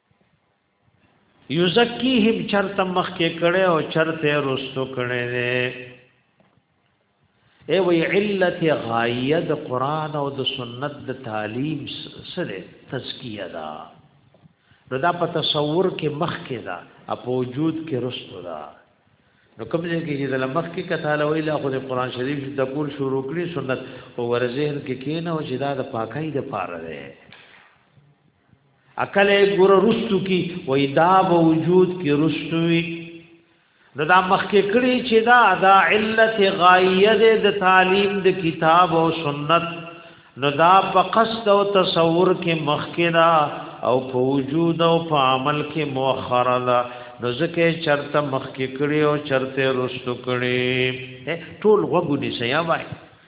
یزکیهم چرته مخ کې کړي او چرته رستو کړي دي ای وی علت غایه د قران او د سنت د تعلیم سره تزکیه ده نو دا په تصور کې مخ کې ده په وجود کې رستو ده نو کوم ځای کې چې د مخ کې کتاله ویلا خو د قران شریف د کول شروع کړي سنت او ورزهن کې کینه او چې دا د پاکۍ د پاره ده عقل ګور رستو کی وای دا وجود کی رستوی نو دا مخکې کړي چې دا دا علت غایه د تعلیم د کتاب او سنت نو دا په قصد او تصور کې مخکې دا او په وجود او په عمل کې مؤخره ده نو ځکه چرته مخکې کړي او چرته رستو کړي ټول غوګونی سیا وای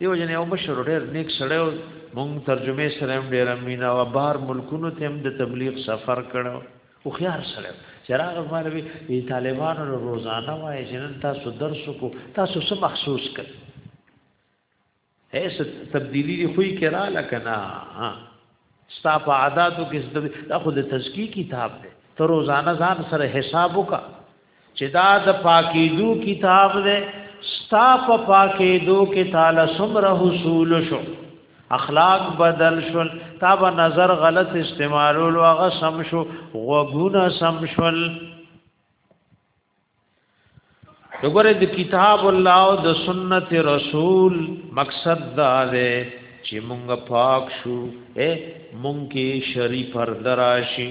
دیو جن یو مشر ډیر نیک سړی او مونږ ترجمه سره هم ډیر مینا او بار ملکونو ته هم د تبلیغ سفر کړو او خيار سره چراغ باندې وی طالبانو روزانه وای چې نن تاسو درس کو تاسو څه محسوس کړئ هیڅ تبدیلی دی خوې کرا لکنا ها ستا په عادتو کې دا خو د تزکی کتاب دی ته روزانه ځان سره حساب وکړه چې دا د پاکیدو کتاب دی ستا په پاکیدو کې تعالی سمره حصول شو اخلاق بدل شول تا به نظر غلط استعمالول واغه سم شو وګونه سم شول وګوره د کتاب الله او د سنت رسول مقصد دا دی چې مونږ پاک شو اے مونږ کې شری پر دراشي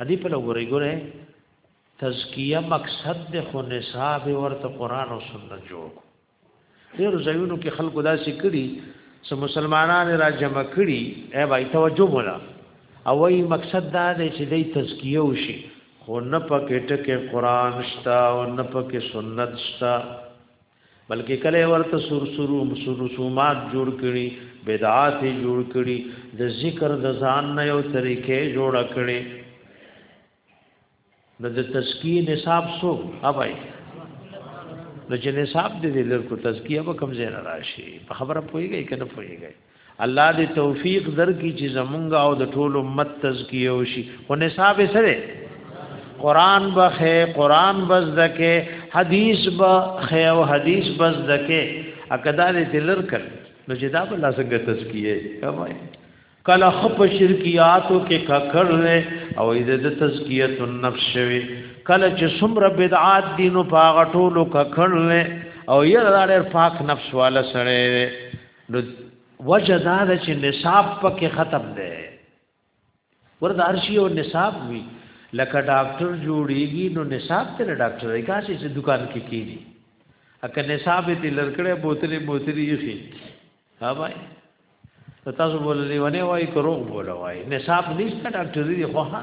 هدي په لوري ګره تزکیه مقصد د خو نصاب ورته قران او سنت جوړ ډیر ځایونو کې خلکو دا سکړي سم مسلمانان را جمع کړي اے بھائی توجه مولا او وی مقصد دا دی چې دای تزکیه وشي خو نه پکې ټکه قران شتا او نه پکې سنت شتا بلکې کله ورته سور سرو رسومات جوړ کړي بدعات جوړ کړي د ذکر د ځان نه یو طریقې جوړ کړي نو د تزکیه نصاب سو اوبای نو چې نصاب دې لر کو تزکیه به کم زین راشي په خبره پويږي کنه پويږي الله دې توفیق درکړي چې زمونږ او د ټول امت تزکیه وشي خو نصاب سره قران بخه قران بس دکه حدیث بخه او حدیث بس دکه اقدار تلر کړ نو چې دا بل څنګه تزکیه کوي کله خپ شرکیاتو کې ککر نه او د تزکیه النفس شوی کله چې څومره بدعات دینو پاغټولو ککر نه او یې دار پاک نفس والا سره نو وجه دا ده چې نصاب پکې ختم دی ورته ارشي او نصاب وی لکه ډاکټر جوړیږي نو نصاب ته ډاکټر یې کاسي چې دکان کې کیږي اکه نصاب دې لړکړې بوتلې بوتلې یې شي ها بھائی ته تاسو بولې ونه وای کروغ بوله وای نصاب نشته ډاکټر دې خو ها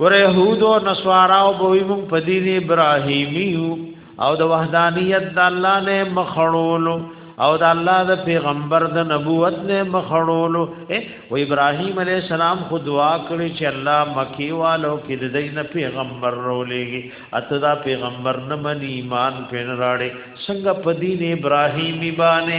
ګوره يهود او نصارا او بوي مون په دین ابراهيمي او د وحدانيت د الله نه مخړول او د الله د پیغمبر د نبوت نه مخړول او ابراهيم عليه السلام خو دعا کړی چې الله مکی والو کې د دین پیغمبر رولېږي اته دا پیغمبر نه مني ایمان پین راړي څنګه په دین ابراهيمي باندې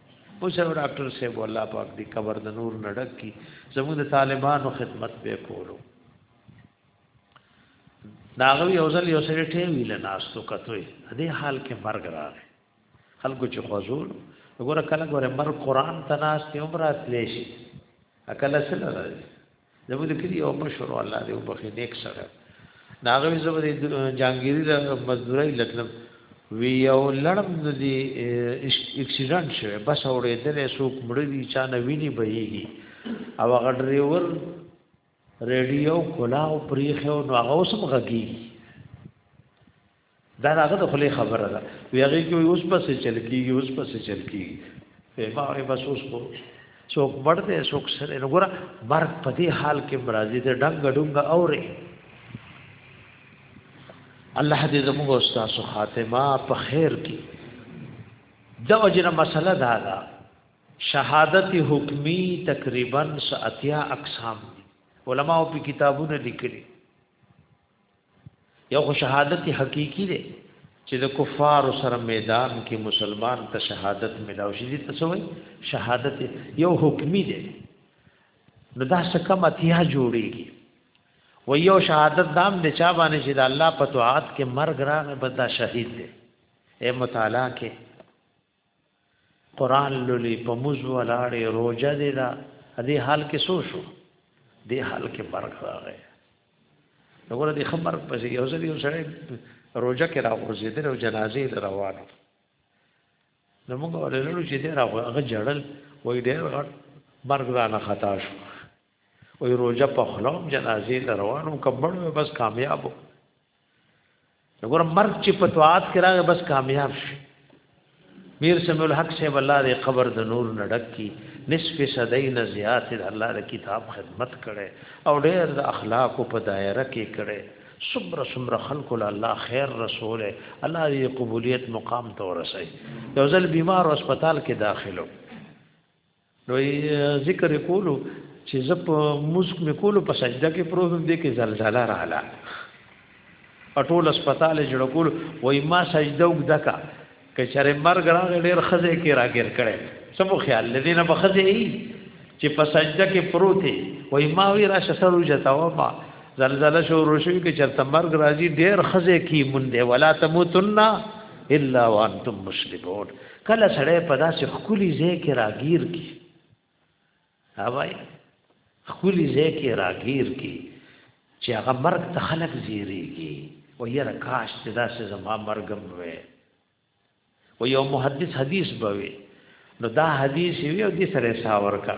اوس یو ډاکټر صاحب الله پاک دی قبر د نور نډک کی زموږ د طالبانو خدمت به کولو ناغوی اوزل یو سره ټی ویل ناستو کتوې دې حال کې مرګ راغی خلکو چې خوځول وګوره کله ګوره مر قران تناس ته عمرات لشي اکل سره راځي زموږ د کلی یو مشر الله دې وبخي نیک سره ناغه زموږ د جانګيري د مزدوري لټلم وی یو لړم د دې اکسیډنټ شوه بس اورې دلې سوق مړ دي چا نه ویني بهيږي او هغه ډرایور ریډیو کلاو پریخو نو هغه اوسم غږی دا هغه د خلې خبره ده وی هغه کې اوس پسې چل کیږي اوس پسې چل کیږي په ما وی بس اوس کو څوک مړ دی څوک سره نو ګره مرګ په دې حال کې مرضی ته ډنګ ډنګ اورې الله دې زموږ استاد خاتمه په خیر کې دا وجنه مسله دا ده شهادت حکمی تقریبا ساتیا اقسام علماء په کتابونو لیکلي یو خو شهادت حقيقي دی چې د کفار سره میدان کې مسلمان ته شهادت ملاو شي دې تسوي شهادت یو حکمی دی نو دا څه کوم اتیا جوړیږي و یو شهادت دام د چا باندې چې د الله په توعات کې مرګ راغی بس دا شهید دی اے مطالعه کې قران لولي په موز ولاړې روزه دې دا دې حال کې سو شو دې حال کې مرګ راغی وګوره دې خبر پسې یو ځل یو سره روزه کې راغورځې دې او جنازې دې روانه نو موږ ورلو چې دې راغو هغه جړل وای دې مرګ را نه خطا شو وی روجه په خلوم جنازې له روانو کبړو بس کامیابو وګوره مرګ چې په توات کې راغی بس کامیاب شي میر سمع الحق صاحب الله دې قبر د نور نډک کی نصف صدای نه زیات د الله د کتاب خدمت کړي او ډېر د اخلاق په دایره کې کړي صبر صبر خلق الله خیر رسول الله دې قبولیت مقام ته ورسي یو ځل بیمار هسپتال کې داخلو نو ذکر یې کولو چې زه په موز مې کولو په سجده کې پروت وم دې کې زلزله رااله اټول هسپتال جوړ کول وای ما سجده وکړه که چېرې مرګ راغی ډېر خزه کې راګر کړي سمو خیال لدی نه بخزه ای چې په سجده کې پروت دی وای ما وی را شسرو جتاو ما زلزلہ شروع شوی کې چرته مرګ راځي ډېر خزه کې مونږ دی ولا تموتن الا وانتم مسلمون کله سړی په داسې خکولی ځای کې راګیر کی اوای خکولی ځای کې راګیر کی چې هغه مرګ ته خلق زیریږي و یره کاش چې داسې زما مرګم وې و یو محدث حدیث بوي نو دا حدیث وی او دې سره ساور کا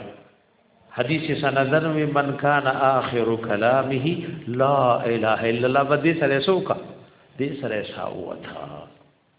حدیث سندن وی من کان اخر کلامه لا اله الا الله و دې سره سوکا دې سره ساوتا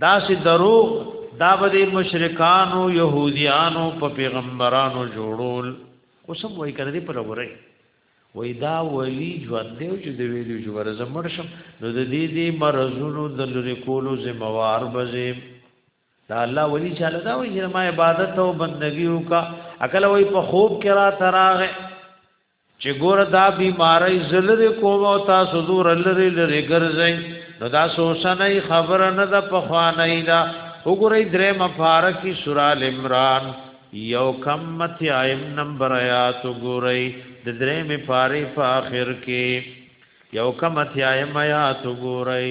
داسې دروغ دا به د مشرکانو يهوديانو په پیغمبرانو جوړول اوسم وای کړه دې پر وره وای دا ولی ژوند دی چې د ویلو جو ورزه مرشم نو د دې دې مرزونو د لری کولو ذمہوار بځه دا الله ولی چاله دا وای چې ما عبادت او بندگی وکا اکل وای په خوب کې را تراغه چې ګور دا بیماری زلری کوم او تاسو زور لری لری ګرځئ نو دا سوسنه خبره نه ده په خوانه دا وګورئ درې مفارقی سورہ عمران یو کم متی آیم نمبر آیات وګورئ د درې مفاری په اخر کې یو کم متی آیم آیات وګورئ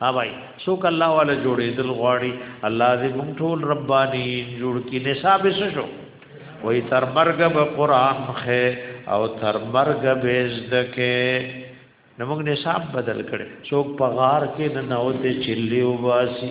ها بھائی څوک الله والا جوړېدل غواړي الله دې مونږ ټول رباني جوړ کړي نصاب شو وای تر مرګ به قران خې او تر مرګ به زدکه نو موږ نصاب بدل کړي څوک په غار کې نه نوته چلی وباسي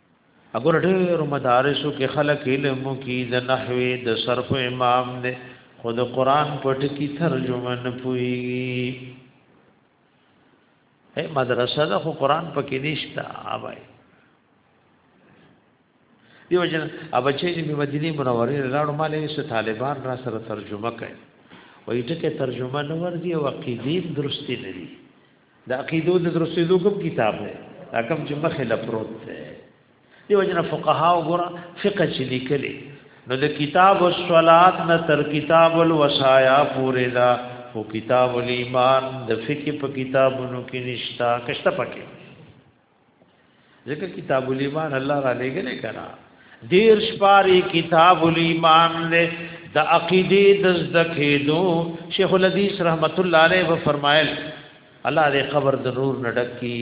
اګور ډېر مدارسو کې خلک علم کې د نحوی د صرف امام دی خود قران پټ کی ترجمه نه پوي اے مدرسه ده خو قران پکې نشتا اوای دیو جن اب چې دې مدینه منوره لاړو مالې سه طالبان را سره ترجمه کوي وایي ټکه ترجمه نه ور دي او عقیدې درستې نه دي د عقیدو د درسېدو کوم کتاب دی دا کوم چې مخې له پروت دی دیو جن فقها وګوره فقه چې لیکلي نو د کتاب الصلات نه تر کتاب الوصایا پورې دا او کتاب الایمان د فقه په کتابونو کې نشتا کشته پکې ځکه کتاب الایمان الله را لګلې کنا دیر شپاری کتاب الایمان له د عقیده د زکیدو شیخ الحدیث رحمت الله علیه و فرمایل الله دې قبر د نور نډک کی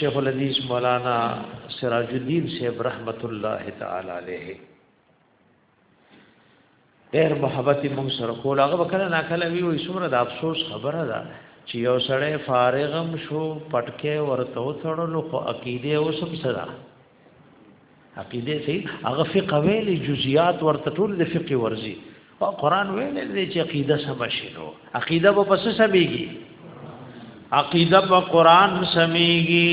شیخ الحدیث مولانا سراج الدین صاحب رحمت الله تعالی علیه ډېر محبت مونږ سره کول هغه وکړه نه کله وی وي څومره د افسوس خبره ده چې یو سړی فارغم شو پټکه ورته وتړلو خو عقیده اوس هم صدا عقیده سي هغه فقه ویل جزئیات ورته ټول د فقه ورزي او قران ویل دي چې عقیده سم شي نو عقیده په پس سميږي عقیده په قران سميږي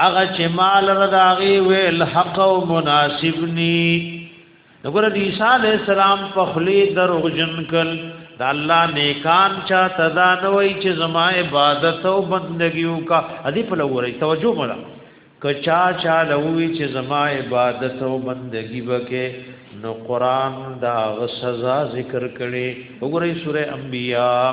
هغه چې مال رداغي ویل حق او مناسب ني وګوره د عیسی علی السلام په خلی دروغ جنکل د الله نیکان چا تدا نه وای چې زما عبادت او بندګي وکا ادي په لوري توجه مړه کچا چا لوي چې زما عبادت او بندګي وکې نو قران دا غ سزا ذکر کړي وګورئ سوره انبیاء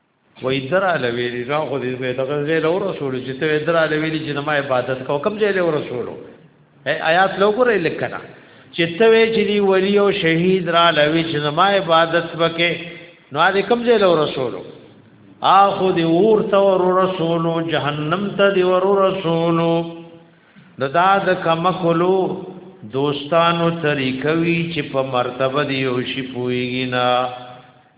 وای درا لویلی نو خو دې به دغه ځای له رسول چې ته درا لویلی چې ما عبادت کو کوم ځای له رسول آیات لو ګره لیکنه چې ته وی چې دی ولی او شهید را لوي چې ما عبادت وکې نو دې کوم ځای له رسول اخو دې اور ته ور رسول جهنم ته دې ور رسول نو دا د کمکلو دوستانو طریقوي چې په مرتبه دی او شي پويږي نه